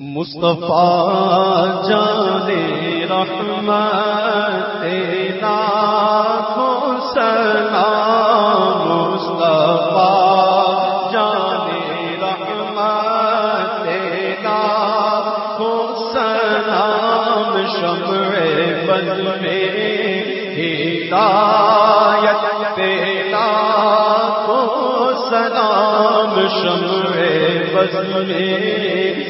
مصطفیٰ جانے رحمت تیرا کو سلام مصطفیٰ جانے رحمت تیرا کو سلام شمع بد میں ہدایت تیرا کو سلام شمع بد میں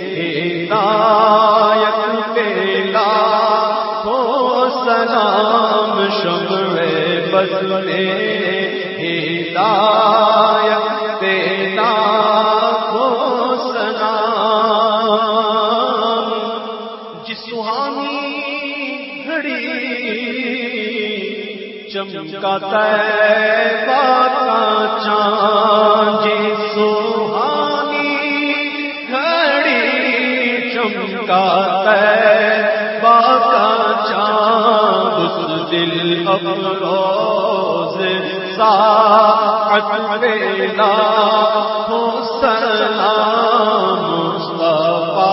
ہدایت پیلا ہو سلام شمع بدلے ہدایت پیلا ہو سلام۔ جس سہانی گھڑی چمکا تیبا افروز ساعت بیلا ہو سلام مصطفیٰ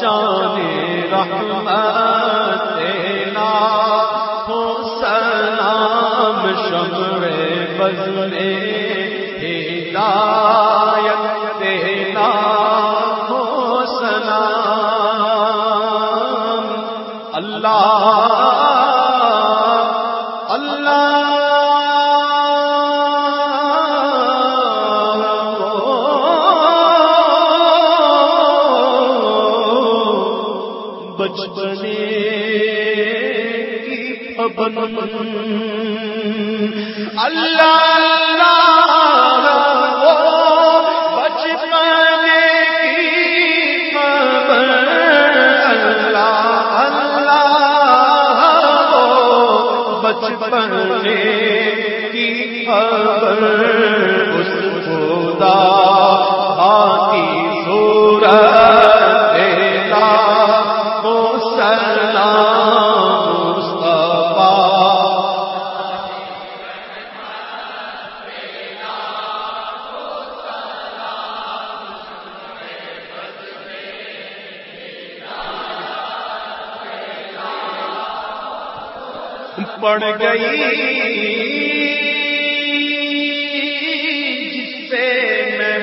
جانے رحمت تیلا ہو سلام شمع بزلے ہدایت تیلا ہو سلام اللہ بچپنے کی پبن اللہ اللہ وہ بچپنے کی پبن اللہ اللہ بچپنے کی خبر پڑ گئی. جس سے میں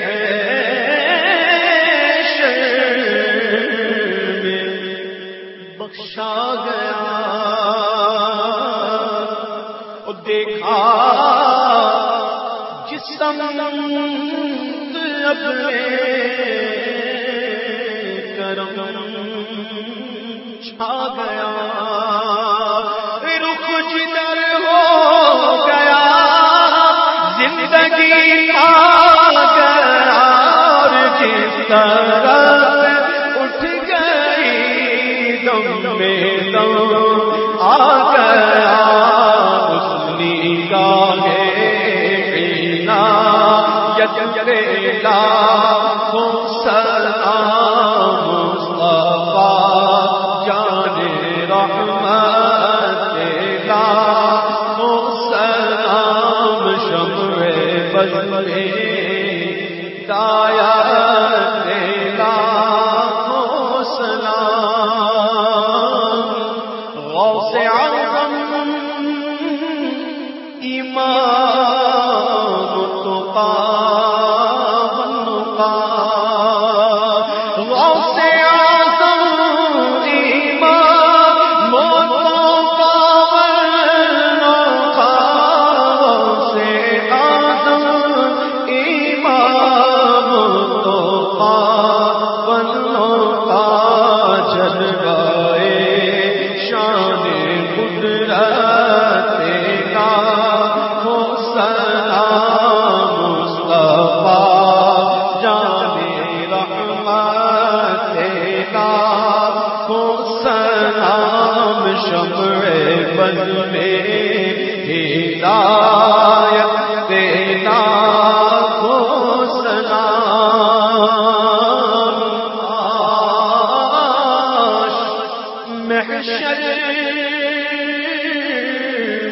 بخشا گیا اور دیکھا جسم اب کرم چھا گیا. زندگی آ گیا جس طرح اٹھ گئی دم میں دم آ گیا اس نگاہ یجرے لا ہو دایا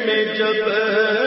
میں جب